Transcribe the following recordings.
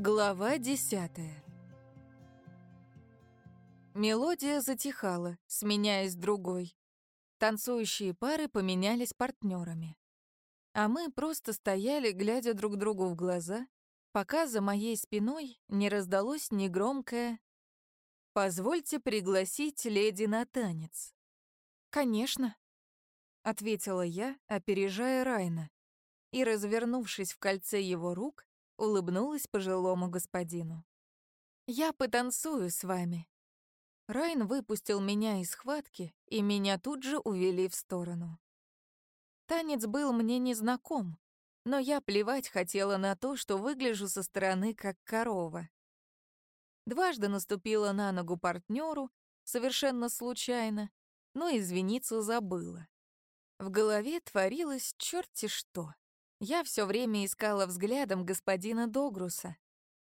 Глава десятая Мелодия затихала, сменяясь другой. Танцующие пары поменялись партнерами. А мы просто стояли, глядя друг другу в глаза, пока за моей спиной не раздалось негромкое «Позвольте пригласить леди на танец». «Конечно», — ответила я, опережая Райна, и, развернувшись в кольце его рук, улыбнулась пожилому господину. «Я потанцую с вами». Райн выпустил меня из схватки, и меня тут же увели в сторону. Танец был мне незнаком, но я плевать хотела на то, что выгляжу со стороны как корова. Дважды наступила на ногу партнеру, совершенно случайно, но извиниться забыла. В голове творилось черти что. Я все время искала взглядом господина Догруса,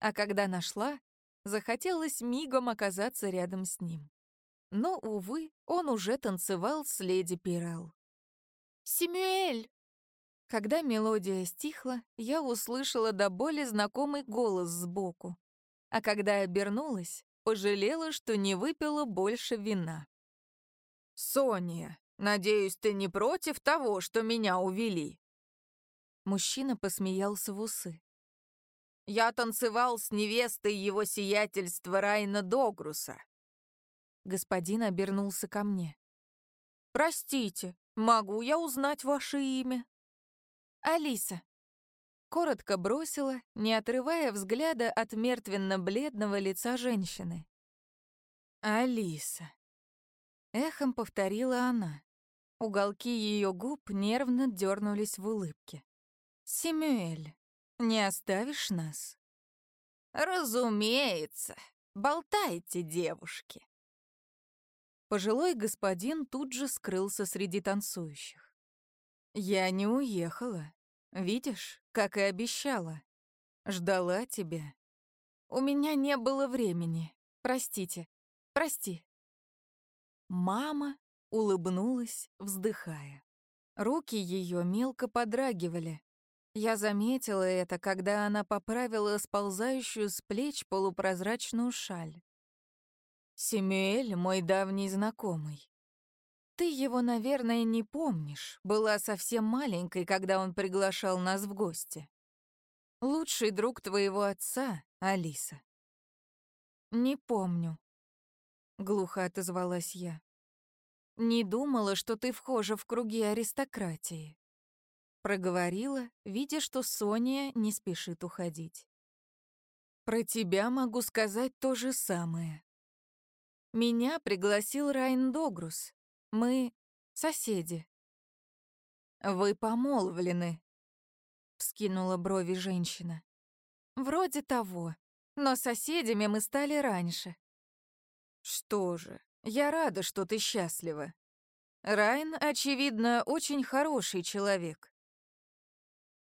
а когда нашла, захотелось мигом оказаться рядом с ним. Но, увы, он уже танцевал с леди Пирал. «Симюэль!» Когда мелодия стихла, я услышала до боли знакомый голос сбоку, а когда обернулась, пожалела, что не выпила больше вина. «Соня, надеюсь, ты не против того, что меня увели?» Мужчина посмеялся в усы. «Я танцевал с невестой его сиятельства Райна Догруса». Господин обернулся ко мне. «Простите, могу я узнать ваше имя?» «Алиса». Коротко бросила, не отрывая взгляда от мертвенно-бледного лица женщины. «Алиса». Эхом повторила она. Уголки ее губ нервно дернулись в улыбке. «Симюэль, не оставишь нас?» «Разумеется. Болтайте, девушки». Пожилой господин тут же скрылся среди танцующих. «Я не уехала. Видишь, как и обещала. Ждала тебя. У меня не было времени. Простите. Прости». Мама улыбнулась, вздыхая. Руки ее мелко подрагивали, я заметила это, когда она поправила сползающую с плеч полупрозрачную шаль. «Семюэль — мой давний знакомый. Ты его, наверное, не помнишь, была совсем маленькой, когда он приглашал нас в гости. Лучший друг твоего отца, Алиса». «Не помню», — глухо отозвалась я. «Не думала, что ты вхожа в круги аристократии» проговорила, видя, что Соня не спешит уходить. Про тебя могу сказать то же самое. Меня пригласил Райн Догрус. Мы соседи. Вы помолвлены, вскинула брови женщина. Вроде того, но соседями мы стали раньше. Что же, я рада, что ты счастлива. Райн, очевидно, очень хороший человек.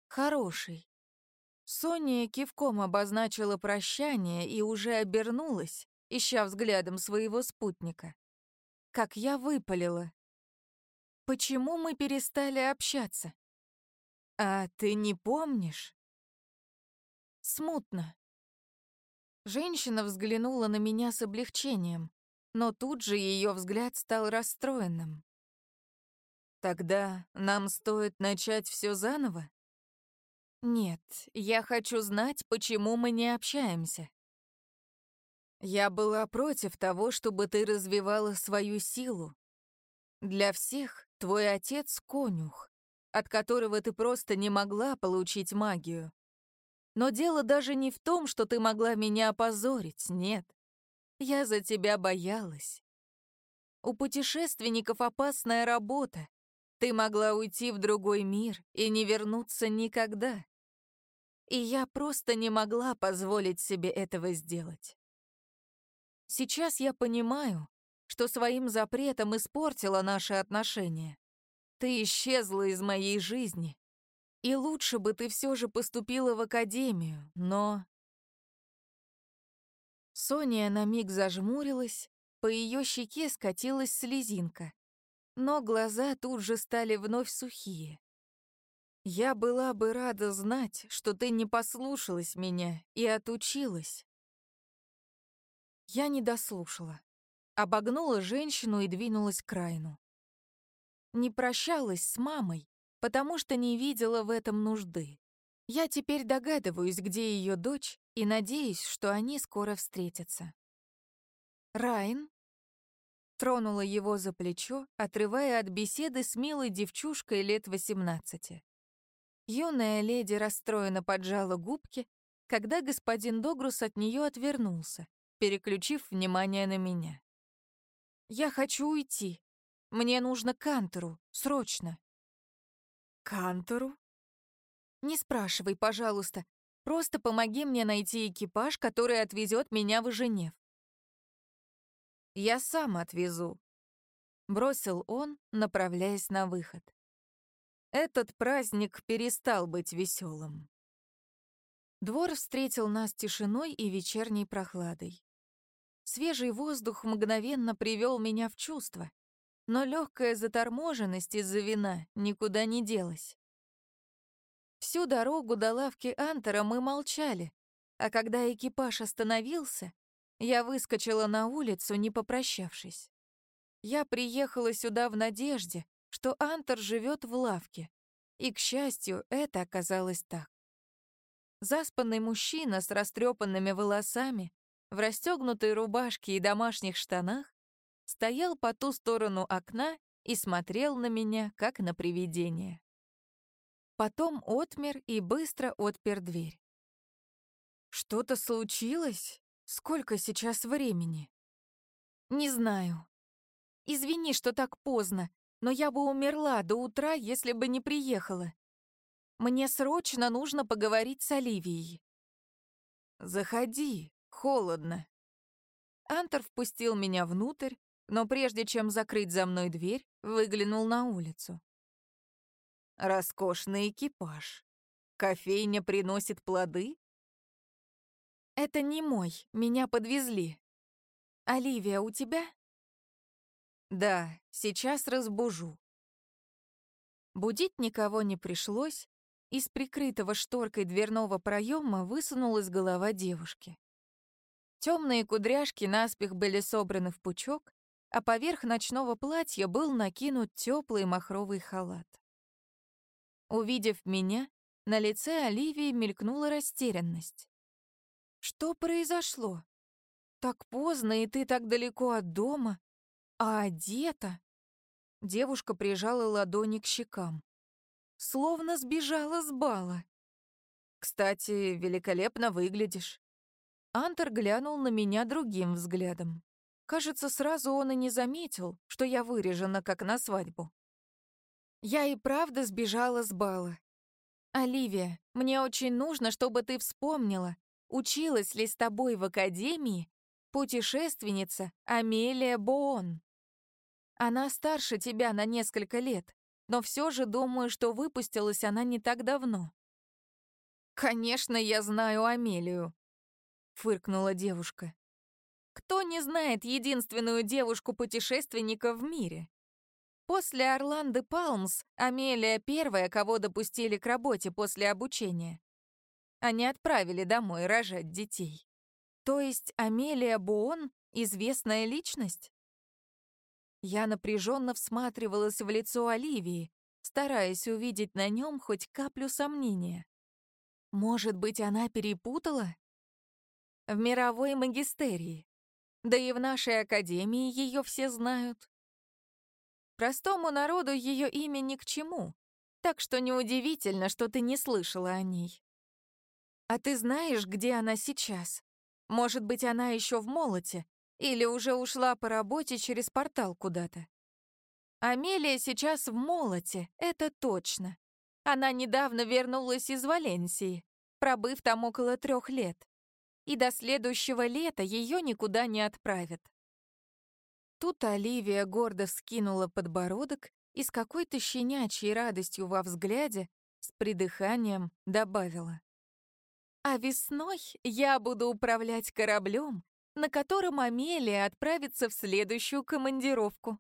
Хороший. Соня кивком обозначила прощание и уже обернулась, ища взглядом своего спутника. Как я выпалила. Почему мы перестали общаться? А ты не помнишь? Смутно. Женщина взглянула на меня с облегчением, но тут же ее взгляд стал расстроенным. Тогда нам стоит начать все заново? Нет, я хочу знать, почему мы не общаемся. Я была против того, чтобы ты развивала свою силу. Для всех твой отец — конюх, от которого ты просто не могла получить магию. Но дело даже не в том, что ты могла меня опозорить, нет. Я за тебя боялась. У путешественников опасная работа. Ты могла уйти в другой мир и не вернуться никогда и я просто не могла позволить себе этого сделать. Сейчас я понимаю, что своим запретом испортила наши отношения. Ты исчезла из моей жизни, и лучше бы ты все же поступила в академию, но... Соня на миг зажмурилась, по ее щеке скатилась слезинка, но глаза тут же стали вновь сухие. Я была бы рада знать, что ты не послушалась меня и отучилась. Я не дослушала. Обогнула женщину и двинулась к Райну. Не прощалась с мамой, потому что не видела в этом нужды. Я теперь догадываюсь, где ее дочь, и надеюсь, что они скоро встретятся. Райн тронула его за плечо, отрывая от беседы с милой девчушкой лет 18. Юная леди расстроенно поджала губки, когда господин Догрус от нее отвернулся, переключив внимание на меня. «Я хочу уйти. Мне нужно к срочно». «Кантору?» «Не спрашивай, пожалуйста. Просто помоги мне найти экипаж, который отвезет меня в Женев». «Я сам отвезу», — бросил он, направляясь на выход. Этот праздник перестал быть веселым. Двор встретил нас тишиной и вечерней прохладой. Свежий воздух мгновенно привел меня в чувство, но легкая заторможенность из-за вина никуда не делась. Всю дорогу до лавки Антера мы молчали, а когда экипаж остановился, я выскочила на улицу, не попрощавшись. Я приехала сюда в надежде, что Антер живет в лавке, и, к счастью, это оказалось так. Заспанный мужчина с растрепанными волосами, в расстегнутой рубашке и домашних штанах, стоял по ту сторону окна и смотрел на меня, как на привидение. Потом отмер и быстро отпер дверь. «Что-то случилось? Сколько сейчас времени?» «Не знаю. Извини, что так поздно, но я бы умерла до утра, если бы не приехала. Мне срочно нужно поговорить с Оливией». «Заходи, холодно». Антер впустил меня внутрь, но прежде чем закрыть за мной дверь, выглянул на улицу. Роскошный экипаж. Кофейня приносит плоды? Это не мой, меня подвезли. Оливия, у тебя? Да, сейчас разбужу. Будить никого не пришлось, из прикрытого шторкой дверного проема высунулась голова девушки. Темные кудряшки наспех были собраны в пучок, а поверх ночного платья был накинут теплый махровый халат. Увидев меня, на лице Оливии мелькнула растерянность. «Что произошло? Так поздно, и ты так далеко от дома, а одета?» Девушка прижала ладони к щекам. Словно сбежала с бала. «Кстати, великолепно выглядишь». Антер глянул на меня другим взглядом. Кажется, сразу он и не заметил, что я вырежена, как на свадьбу. Я и правда сбежала с бала. Оливия, мне очень нужно, чтобы ты вспомнила, училась ли с тобой в академии путешественница Амелия Боон. Она старше тебя на несколько лет, но все же думаю, что выпустилась она не так давно. «Конечно, я знаю Амелию», — фыркнула девушка. «Кто не знает единственную девушку-путешественника в мире? После Орланды Палмс Амелия первая, кого допустили к работе после обучения. Они отправили домой рожать детей. То есть Амелия Буон — известная личность? Я напряженно всматривалась в лицо Оливии, стараясь увидеть на нем хоть каплю сомнения. Может быть, она перепутала? В мировой магистерии. Да и в нашей академии ее все знают. Простому народу ее имя ни к чему, так что неудивительно, что ты не слышала о ней. А ты знаешь, где она сейчас? Может быть, она еще в молоте или уже ушла по работе через портал куда-то? Амелия сейчас в молоте, это точно. Она недавно вернулась из Валенсии, пробыв там около трех лет. И до следующего лета ее никуда не отправят. Тут Оливия гордо вскинула подбородок и с какой-то щенячьей радостью во взгляде, с придыханием добавила. «А весной я буду управлять кораблем, на котором Амелия отправится в следующую командировку.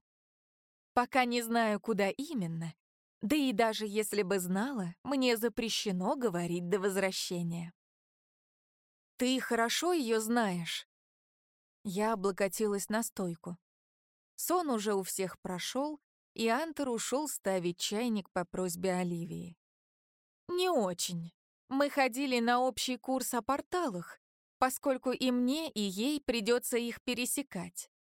Пока не знаю, куда именно, Да и даже если бы знала, мне запрещено говорить до возвращения. Ты хорошо ее знаешь. Я облокотилась на стойку. Сон уже у всех прошел, и Антер ушел ставить чайник по просьбе Оливии. Не очень. Мы ходили на общий курс о порталах, поскольку и мне, и ей придется их пересекать.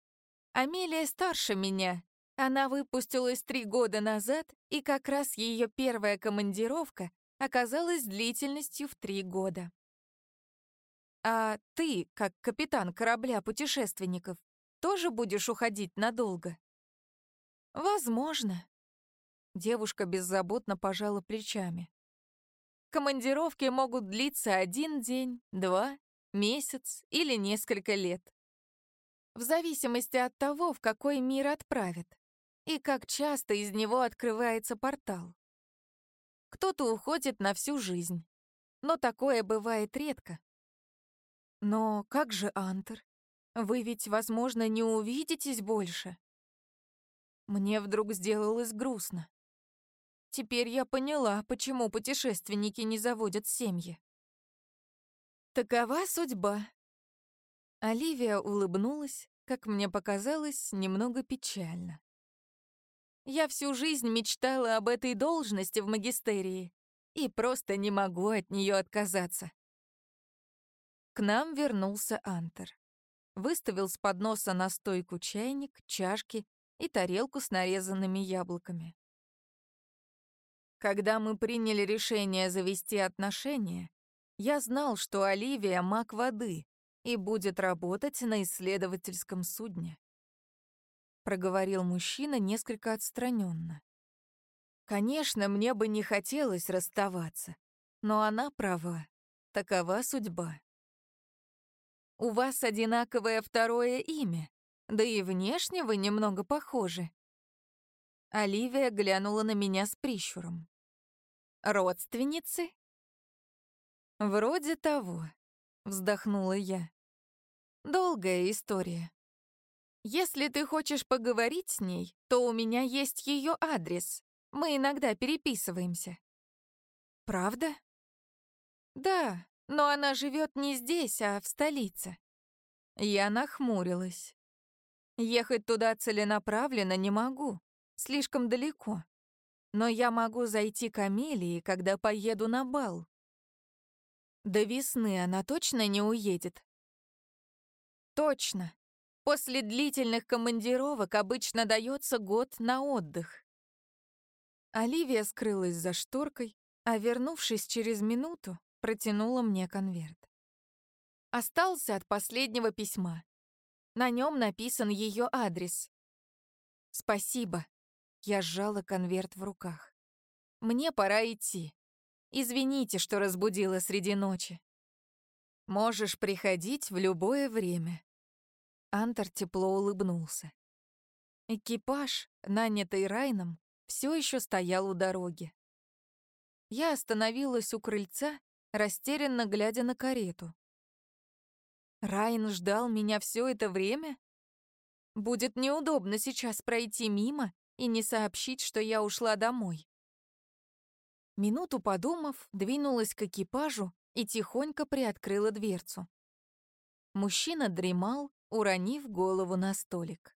Амелия старше меня. Она выпустилась три года назад, и как раз ее первая командировка оказалась длительностью в три года. А ты, как капитан корабля путешественников, тоже будешь уходить надолго? Возможно. Девушка беззаботно пожала плечами. Командировки могут длиться один день, два, месяц или несколько лет. В зависимости от того, в какой мир отправят и как часто из него открывается портал. Кто-то уходит на всю жизнь, но такое бывает редко. Но как же Антер? Вы ведь, возможно, не увидитесь больше. Мне вдруг сделалось грустно. Теперь я поняла, почему путешественники не заводят семьи. Такова судьба. Оливия улыбнулась, как мне показалось, немного печально. Я всю жизнь мечтала об этой должности в магистерии и просто не могу от нее отказаться. К нам вернулся Антер. Выставил с подноса на стойку чайник, чашки и тарелку с нарезанными яблоками. Когда мы приняли решение завести отношения, я знал, что Оливия — маг воды и будет работать на исследовательском судне. Проговорил мужчина несколько отстраненно. Конечно, мне бы не хотелось расставаться, но она права. Такова судьба. У вас одинаковое второе имя, да и внешне вы немного похожи. Оливия глянула на меня с прищуром. «Родственницы?» «Вроде того», — вздохнула я. «Долгая история. Если ты хочешь поговорить с ней, то у меня есть ее адрес. Мы иногда переписываемся». «Правда?» «Да, но она живет не здесь, а в столице. Я нахмурилась. Ехать туда целенаправленно не могу, слишком далеко. Но я могу зайти к Амелии, когда поеду на бал. До весны она точно не уедет? Точно. После длительных командировок обычно дается год на отдых. Оливия скрылась за шторкой, а вернувшись через минуту, протянула мне конверт. Остался от последнего письма. На нем написан ее адрес. «Спасибо». Я сжала конверт в руках. «Мне пора идти. Извините, что разбудила среди ночи. Можешь приходить в любое время». Антар тепло улыбнулся. Экипаж, нанятый Райном, все еще стоял у дороги. Я остановилась у крыльца растерянно глядя на карету. Райан ждал меня все это время? Будет неудобно сейчас пройти мимо и не сообщить, что я ушла домой. Минуту подумав, двинулась к экипажу и тихонько приоткрыла дверцу. Мужчина дремал, уронив голову на столик.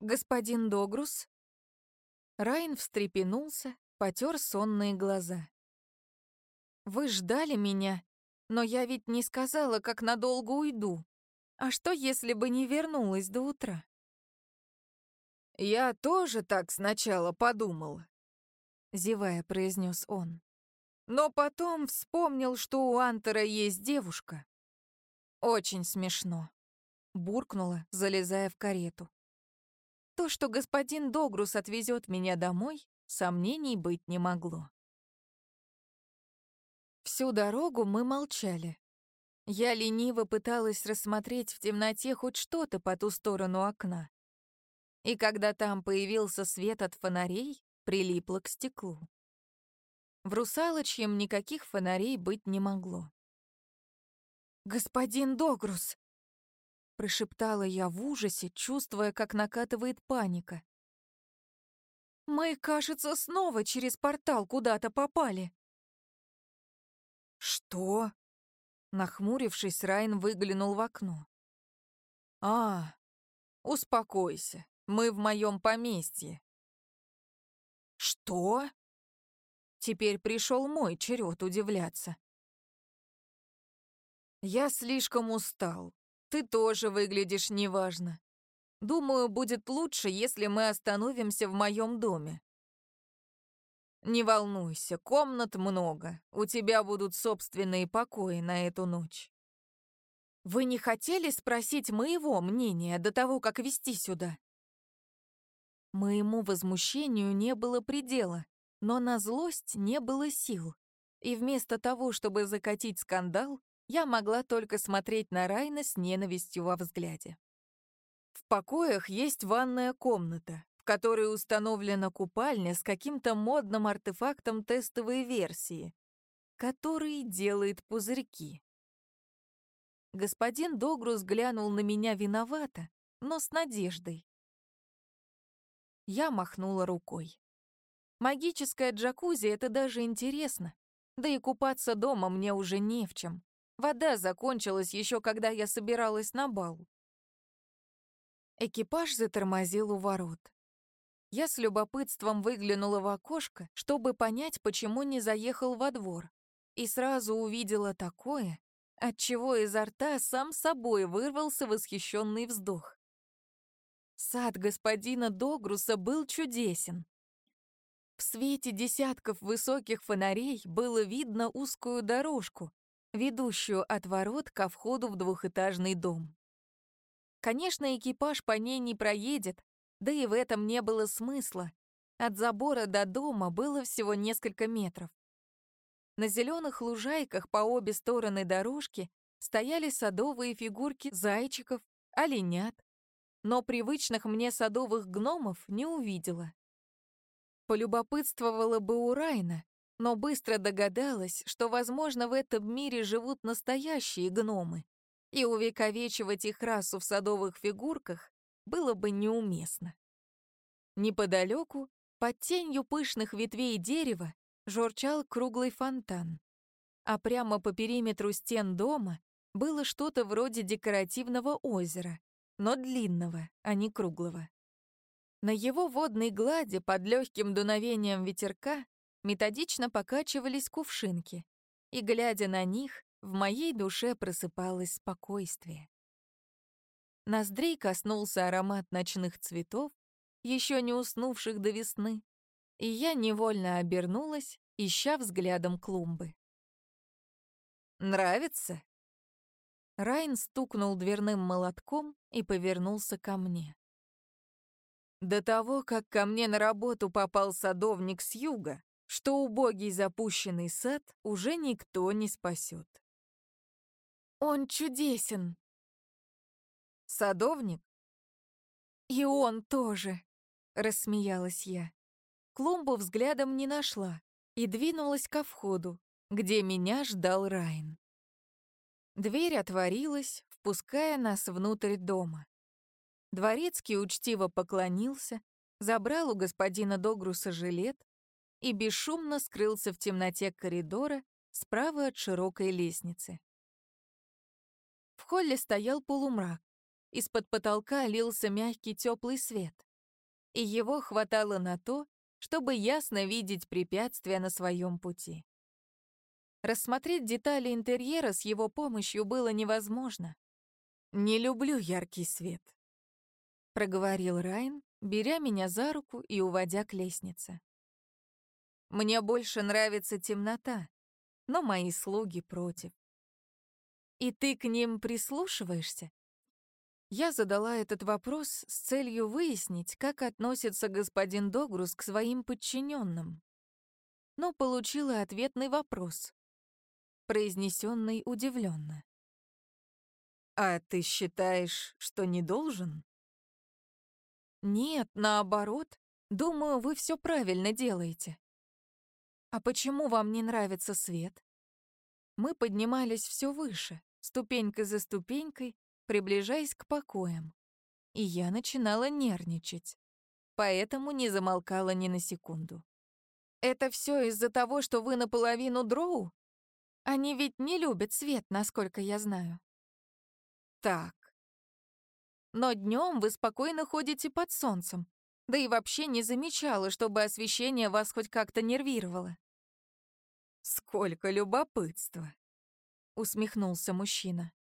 «Господин Догрус?» Райн встрепенулся, потер сонные глаза. Вы ждали меня, но я ведь не сказала, как надолго уйду. А что, если бы не вернулась до утра? Я тоже так сначала подумал, зевая произнес он. Но потом вспомнил, что у Антера есть девушка. Очень смешно. Буркнула, залезая в карету. То, что господин Догрус отвезет меня домой, сомнений быть не могло. Всю дорогу мы молчали. Я лениво пыталась рассмотреть в темноте хоть что-то по ту сторону окна. И когда там появился свет от фонарей, прилипла к стеклу. В русалочьем никаких фонарей быть не могло. «Господин Догрус!» — прошептала я в ужасе, чувствуя, как накатывает паника. Мы, кажется, снова через портал куда-то попали. Что? Нахмурившись, Райн выглянул в окно. А, успокойся, мы в моем поместье. Что? Теперь пришел мой черед удивляться. Я слишком устал. Ты тоже выглядишь неважно. Думаю, будет лучше, если мы остановимся в моем доме. Не волнуйся, комнат много. У тебя будут собственные покои на эту ночь. Вы не хотели спросить моего мнения до того, как вести сюда? Моему возмущению не было предела, но на злость не было сил. И вместо того, чтобы закатить скандал, я могла только смотреть на Райна с ненавистью во взгляде. В покоях есть ванная комната, в которой установлена купальня с каким-то модным артефактом тестовой версии, который делает пузырьки. Господин Догрус глянул на меня виновато, но с надеждой. Я махнула рукой. Магическая джакузи — это даже интересно. Да и купаться дома мне уже не в чем. Вода закончилась еще когда я собиралась на бал. Экипаж затормозил у ворот. Я с любопытством выглянула в окошко, чтобы понять, почему не заехал во двор, и сразу увидела такое, от чего изо рта сам собой вырвался восхищенный вздох. Сад господина Догруса был чудесен. В свете десятков высоких фонарей было видно узкую дорожку, ведущую от ворот ко входу в двухэтажный дом. Конечно, экипаж по ней не проедет, да и в этом не было смысла. От забора до дома было всего несколько метров. На зеленых лужайках по обе стороны дорожки стояли садовые фигурки зайчиков, оленят, но привычных мне садовых гномов не увидела. Полюбопытствовала бы у Райна, но быстро догадалась, что, возможно, в этом мире живут настоящие гномы, и увековечивать их расу в садовых фигурках было бы неуместно. Неподалеку, под тенью пышных ветвей дерева, журчал круглый фонтан, а прямо по периметру стен дома было что-то вроде декоративного озера, но длинного, а не круглого. На его водной глади под легким дуновением ветерка методично покачивались кувшинки, и, глядя на них, в моей душе просыпалось спокойствие. Ноздрей коснулся аромат ночных цветов, еще не уснувших до весны, и я невольно обернулась, ища взглядом клумбы. «Нравится?» Райн стукнул дверным молотком и повернулся ко мне. До того, как ко мне на работу попал садовник с юга, что убогий запущенный сад уже никто не спасет. Он чудесен. Садовник? И он тоже, рассмеялась я. Клумбу взглядом не нашла и двинулась ко входу, где меня ждал Райн. Дверь отворилась, впуская нас внутрь дома. Дворецкий учтиво поклонился, забрал у господина Догруса жилет и бесшумно скрылся в темноте коридора справа от широкой лестницы. В холле стоял полумрак. Из-под потолка лился мягкий теплый свет. И его хватало на то, чтобы ясно видеть препятствия на своем пути. Рассмотреть детали интерьера с его помощью было невозможно. «Не люблю яркий свет», — проговорил Райн, беря меня за руку и уводя к лестнице. «Мне больше нравится темнота, но мои слуги против. И ты к ним прислушиваешься? Я задала этот вопрос с целью выяснить, как относится господин Догрус к своим подчиненным. Но получила ответный вопрос, произнесенный удивленно. «А ты считаешь, что не должен?» «Нет, наоборот. Думаю, вы все правильно делаете». «А почему вам не нравится свет?» Мы поднимались все выше, ступенька за ступенькой, приближаясь к покоям. И я начинала нервничать. поэтому не замолкала ни на секунду. «Это все из-за того, что вы наполовину дроу? Они ведь не любят свет, насколько я знаю». «Так». «Но днем вы спокойно ходите под солнцем, да и вообще не замечала, чтобы освещение вас хоть как-то нервировало». «Сколько любопытства!» — усмехнулся мужчина.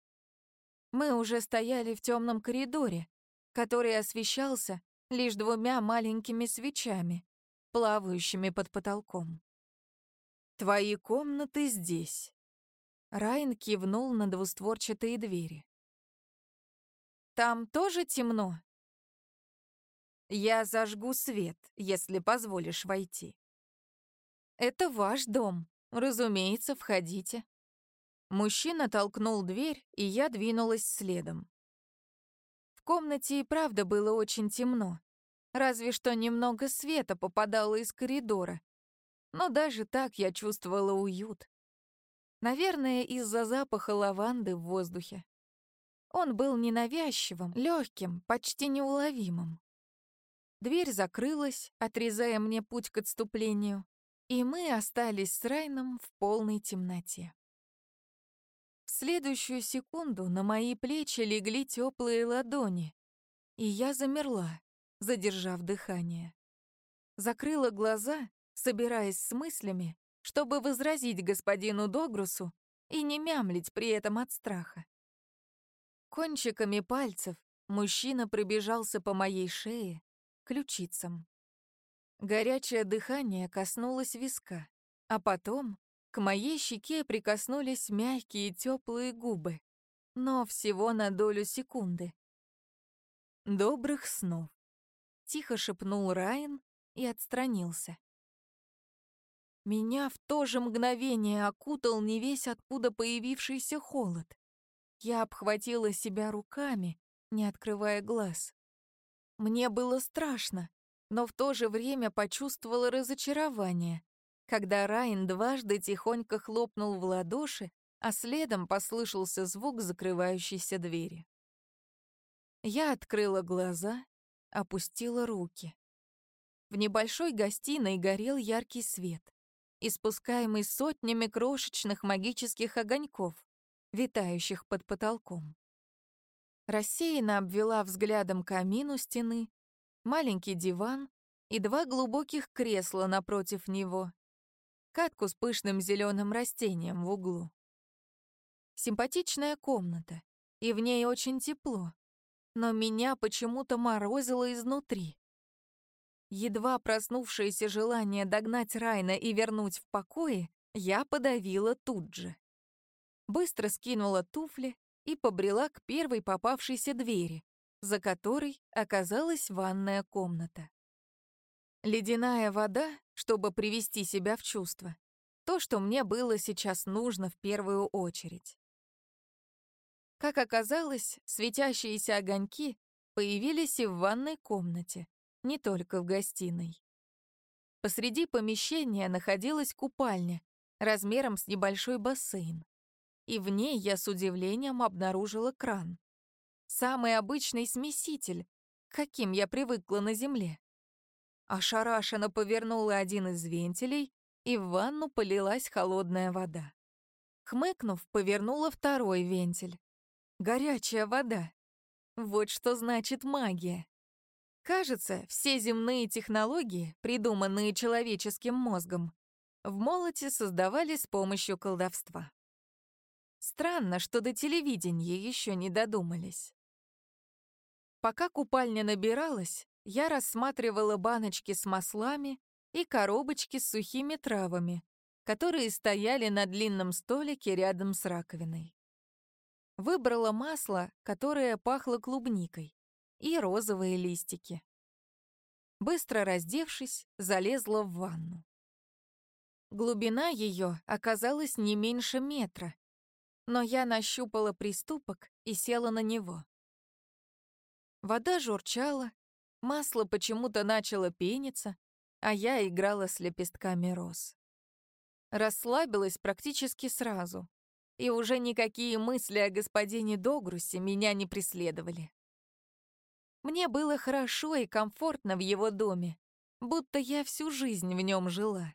Мы уже стояли в темном коридоре, который освещался лишь двумя маленькими свечами, плавающими под потолком. «Твои комнаты здесь». Райан кивнул на двустворчатые двери. «Там тоже темно?» «Я зажгу свет, если позволишь войти». «Это ваш дом. Разумеется, входите». Мужчина толкнул дверь, и я двинулась следом. В комнате и правда было очень темно, разве что немного света попадало из коридора. Но даже так я чувствовала уют. Наверное, из-за запаха лаванды в воздухе. Он был ненавязчивым, легким, почти неуловимым. Дверь закрылась, отрезая мне путь к отступлению, и мы остались с Райном в полной темноте. В следующую секунду на мои плечи легли теплые ладони, и я замерла, задержав дыхание. Закрыла глаза, собираясь с мыслями, чтобы возразить господину Догрусу и не мямлить при этом от страха. Кончиками пальцев мужчина пробежался по моей шее, ключицам. Горячее дыхание коснулось виска, а потом к моей щеке прикоснулись мягкие теплые губы, но всего на долю секунды. «Добрых снов», — тихо шепнул Райан и отстранился. Меня в то же мгновение окутал не весь откуда появившийся холод. Я обхватила себя руками, не открывая глаз. Мне было страшно, но в то же время почувствовала разочарование, когда Райн дважды тихонько хлопнул в ладоши, а следом послышался звук закрывающейся двери. Я открыла глаза, опустила руки. В небольшой гостиной горел яркий свет, испускаемый сотнями крошечных магических огоньков, витающих под потолком. Рассеянно обвела взглядом камин у стены, маленький диван и два глубоких кресла напротив него, катку с пышным зеленым растением в углу. Симпатичная комната, и в ней очень тепло, но меня почему-то морозило изнутри. Едва проснувшееся желание догнать Райна и вернуть в покое, я подавила тут же. Быстро скинула туфли и побрела к первой попавшейся двери, за которой оказалась ванная комната. Ледяная вода, чтобы привести себя в чувство. То, что мне было сейчас нужно в первую очередь. Как оказалось, светящиеся огоньки появились и в ванной комнате, не только в гостиной. Посреди помещения находилась купальня размером с небольшой бассейн, и в ней я с удивлением обнаружила кран. Самый обычный смеситель, каким я привыкла на Земле. Ошарашенно повернула один из вентилей, и в ванну полилась холодная вода. Хмыкнув, повернула второй вентиль. Горячая вода. Вот что значит магия. Кажется, все земные технологии, придуманные человеческим мозгом, в молоте создавали с помощью колдовства. Странно, что до телевидения еще не додумались. Пока купальня набиралась, я рассматривала баночки с маслами и коробочки с сухими травами, которые стояли на длинном столике рядом с раковиной. Выбрала масло, которое пахло клубникой, и розовые листики. Быстро раздевшись, залезла в ванну. Глубина ее оказалась не меньше метра, но я нащупала приступок и села на него. Вода журчала, Масло почему-то начало пениться, а я играла с лепестками роз. Расслабилась практически сразу, и уже никакие мысли о господине Догрусе меня не преследовали. Мне было хорошо и комфортно в его доме, будто я всю жизнь в нем жила.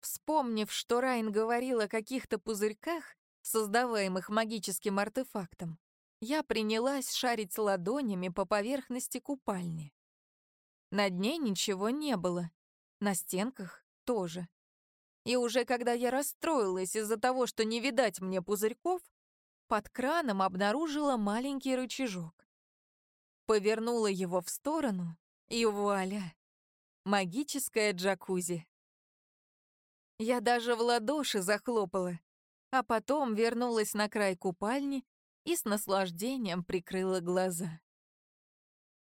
Вспомнив, что Райн говорил о каких-то пузырьках, создаваемых магическим артефактом, я принялась шарить ладонями по поверхности купальни. На дне ничего не было, на стенках тоже. И уже когда я расстроилась из-за того, что не видать мне пузырьков, под краном обнаружила маленький рычажок. Повернула его в сторону, и вуаля! Магическая джакузи. Я даже в ладоши захлопала, а потом вернулась на край купальни и с наслаждением прикрыла глаза.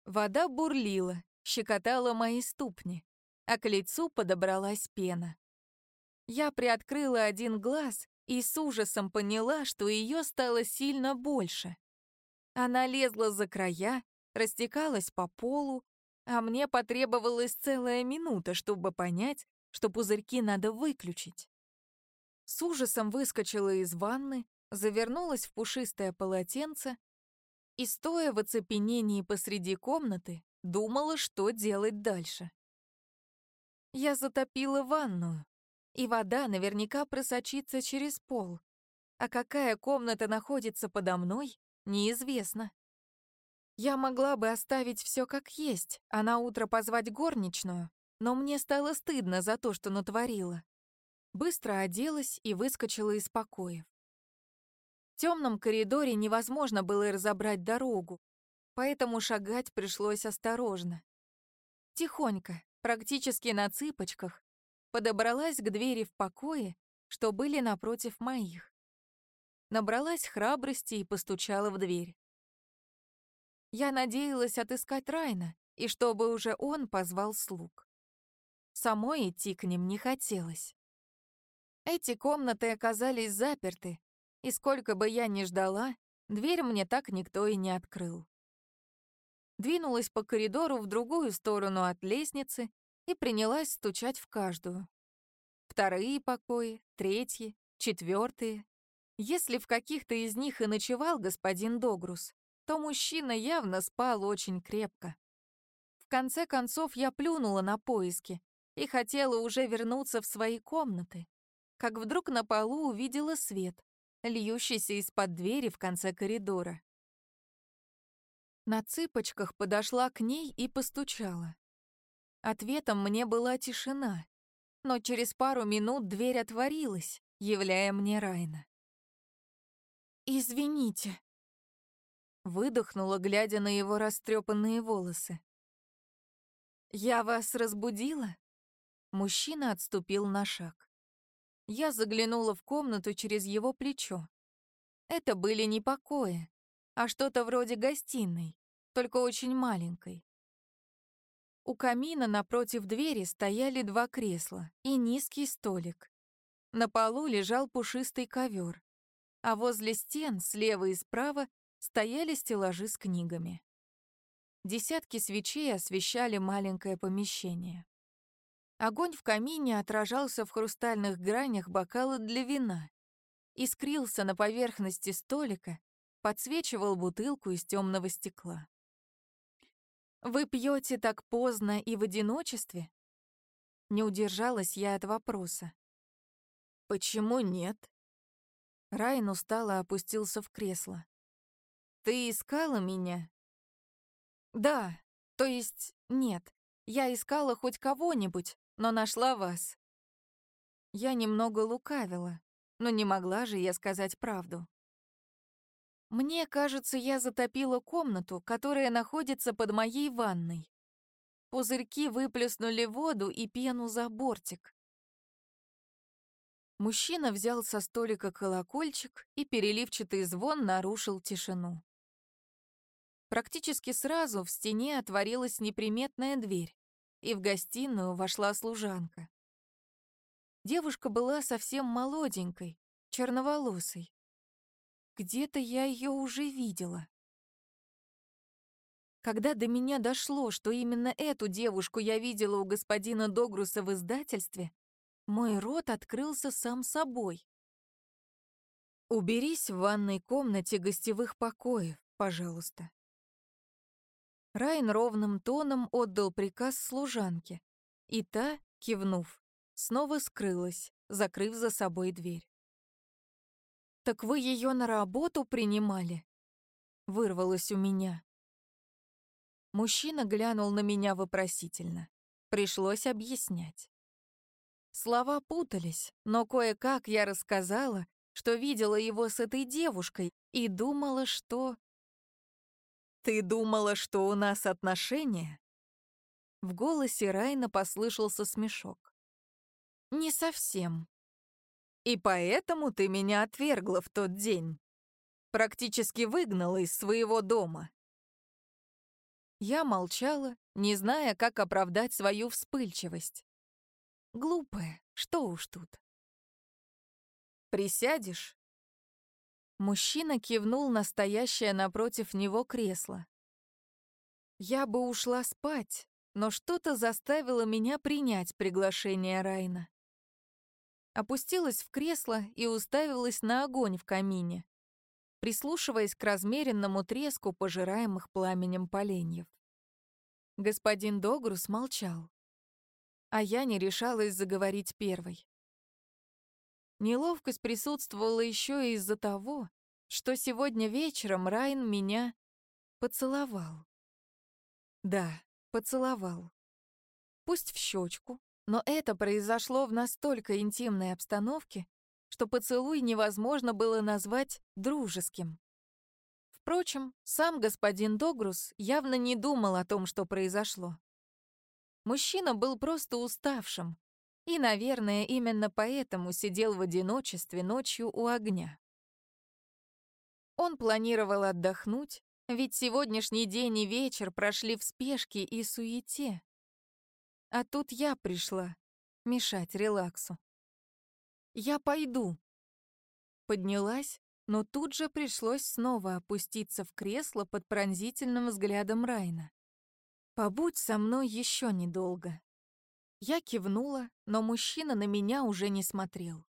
Вода бурлила, щекотала мои ступни, а к лицу подобралась пена. Я приоткрыла один глаз и с ужасом поняла, что ее стало сильно больше. Она лезла за края, растекалась по полу, а мне потребовалась целая минута, чтобы понять, что пузырьки надо выключить. С ужасом выскочила из ванны, завернулась в пушистое полотенце и, стоя в оцепенении посреди комнаты, думала, что делать дальше. Я затопила ванную, и вода наверняка просочится через пол, а какая комната находится подо мной, неизвестно. Я могла бы оставить все как есть, а на утро позвать горничную, но мне стало стыдно за то, что натворила. Быстро оделась и выскочила из покоев. В темном коридоре невозможно было разобрать дорогу, поэтому шагать пришлось осторожно. Тихонько, практически на цыпочках, подобралась к двери в покое, что были напротив моих. Набралась храбрости и постучала в дверь. Я надеялась отыскать Райна, и чтобы уже он позвал слуг. Самой идти к ним не хотелось. Эти комнаты оказались заперты, и сколько бы я ни ждала, дверь мне так никто и не открыл. Двинулась по коридору в другую сторону от лестницы и принялась стучать в каждую. Вторые покои, третьи, четвертые. Если в каких-то из них и ночевал господин Догрус, то мужчина явно спал очень крепко. В конце концов я плюнула на поиски и хотела уже вернуться в свои комнаты, как вдруг на полу увидела свет, льющийся из-под двери в конце коридора. На цыпочках подошла к ней и постучала. Ответом мне была тишина, но через пару минут дверь отворилась, являя мне Райна. «Извините», Выдохнула, глядя на его растрепанные волосы. «Я вас разбудила?» Мужчина отступил на шаг. Я заглянула в комнату через его плечо. Это были не покои, а что-то вроде гостиной, только очень маленькой. У камина напротив двери стояли два кресла и низкий столик. На полу лежал пушистый ковер, а возле стен, слева и справа, стояли стеллажи с книгами. Десятки свечей освещали маленькое помещение. Огонь в камине отражался в хрустальных гранях бокала для вина, искрился на поверхности столика, подсвечивал бутылку из темного стекла. «Вы пьете так поздно и в одиночестве?» Не удержалась я от вопроса. «Почему нет?» Райан устало опустился в кресло. Ты искала меня? Да, то есть нет. Я искала хоть кого-нибудь, но нашла вас. Я немного лукавила, но не могла же я сказать правду. Мне кажется, я затопила комнату, которая находится под моей ванной. Пузырьки выплеснули воду и пену за бортик. Мужчина взял со столика колокольчик, и переливчатый звон нарушил тишину. Практически сразу в стене отворилась неприметная дверь, и в гостиную вошла служанка. Девушка была совсем молоденькой, черноволосой. Где-то я ее уже видела. Когда до меня дошло, что именно эту девушку я видела у господина Догруса в издательстве, мой рот открылся сам собой. «Уберись в ванной комнате гостевых покоев, пожалуйста», Райн ровным тоном отдал приказ служанке, и та, кивнув, снова скрылась, закрыв за собой дверь. «Так вы ее на работу принимали?» Вырвалось у меня. Мужчина глянул на меня вопросительно. Пришлось объяснять. Слова путались, но кое-как я рассказала, что видела его с этой девушкой и думала, что... «Ты думала, что у нас отношения?» В голосе Райна послышался смешок. «Не совсем. И поэтому ты меня отвергла в тот день. Практически выгнала из своего дома». Я молчала, не зная, как оправдать свою вспыльчивость. Глупая, что уж тут. «Присядешь?» Мужчина кивнул на напротив него кресло. Я бы ушла спать, но что-то заставило меня принять приглашение Райна. Опустилась в кресло и уставилась на огонь в камине, прислушиваясь к размеренному треску пожираемых пламенем поленьев. Господин Догрус молчал а я не решалась заговорить первой. Неловкость присутствовала еще и из-за того, что сегодня вечером Райн меня поцеловал. Да, поцеловал. Пусть в щечку, но это произошло в настолько интимной обстановке, что поцелуй невозможно было назвать дружеским. Впрочем, сам господин Догрус явно не думал о том, что произошло. Мужчина был просто уставшим, и, наверное, именно поэтому сидел в одиночестве ночью у огня. Он планировал отдохнуть, ведь сегодняшний день и вечер прошли в спешке и суете. А тут я пришла мешать релаксу. «Я пойду». Поднялась, но тут же пришлось снова опуститься в кресло под пронзительным взглядом Райна. «Побудь со мной еще недолго». Я кивнула, но мужчина на меня уже не смотрел.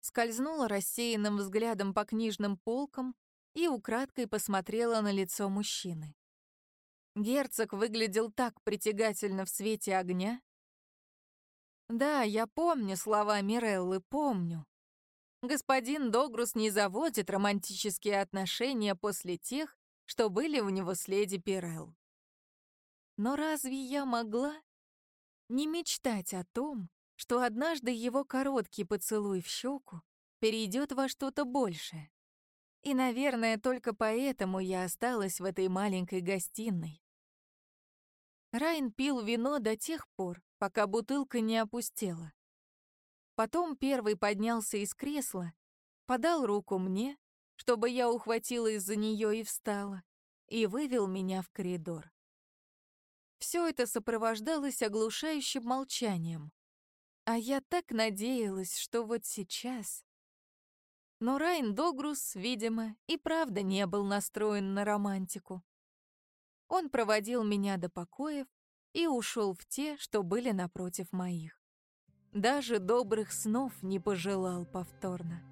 Скользнула рассеянным взглядом по книжным полкам и украдкой посмотрела на лицо мужчины. Герцог выглядел так притягательно в свете огня. Да, я помню слова Миреллы, помню. Господин Догрус не заводит романтические отношения после тех, что были у него с леди Пирелл. Но разве я могла не мечтать о том, что однажды его короткий поцелуй в щеку перейдет во что-то большее? И, наверное, только поэтому я осталась в этой маленькой гостиной. Райн пил вино до тех пор, пока бутылка не опустела. Потом первый поднялся из кресла, подал руку мне, чтобы я ухватилась за нее и встала, и вывел меня в коридор. Все это сопровождалось оглушающим молчанием. А я так надеялась, что вот сейчас... Но Райн Догрус, видимо, и правда не был настроен на романтику. Он проводил меня до покоев и ушел в те, что были напротив моих. Даже добрых снов не пожелал повторно.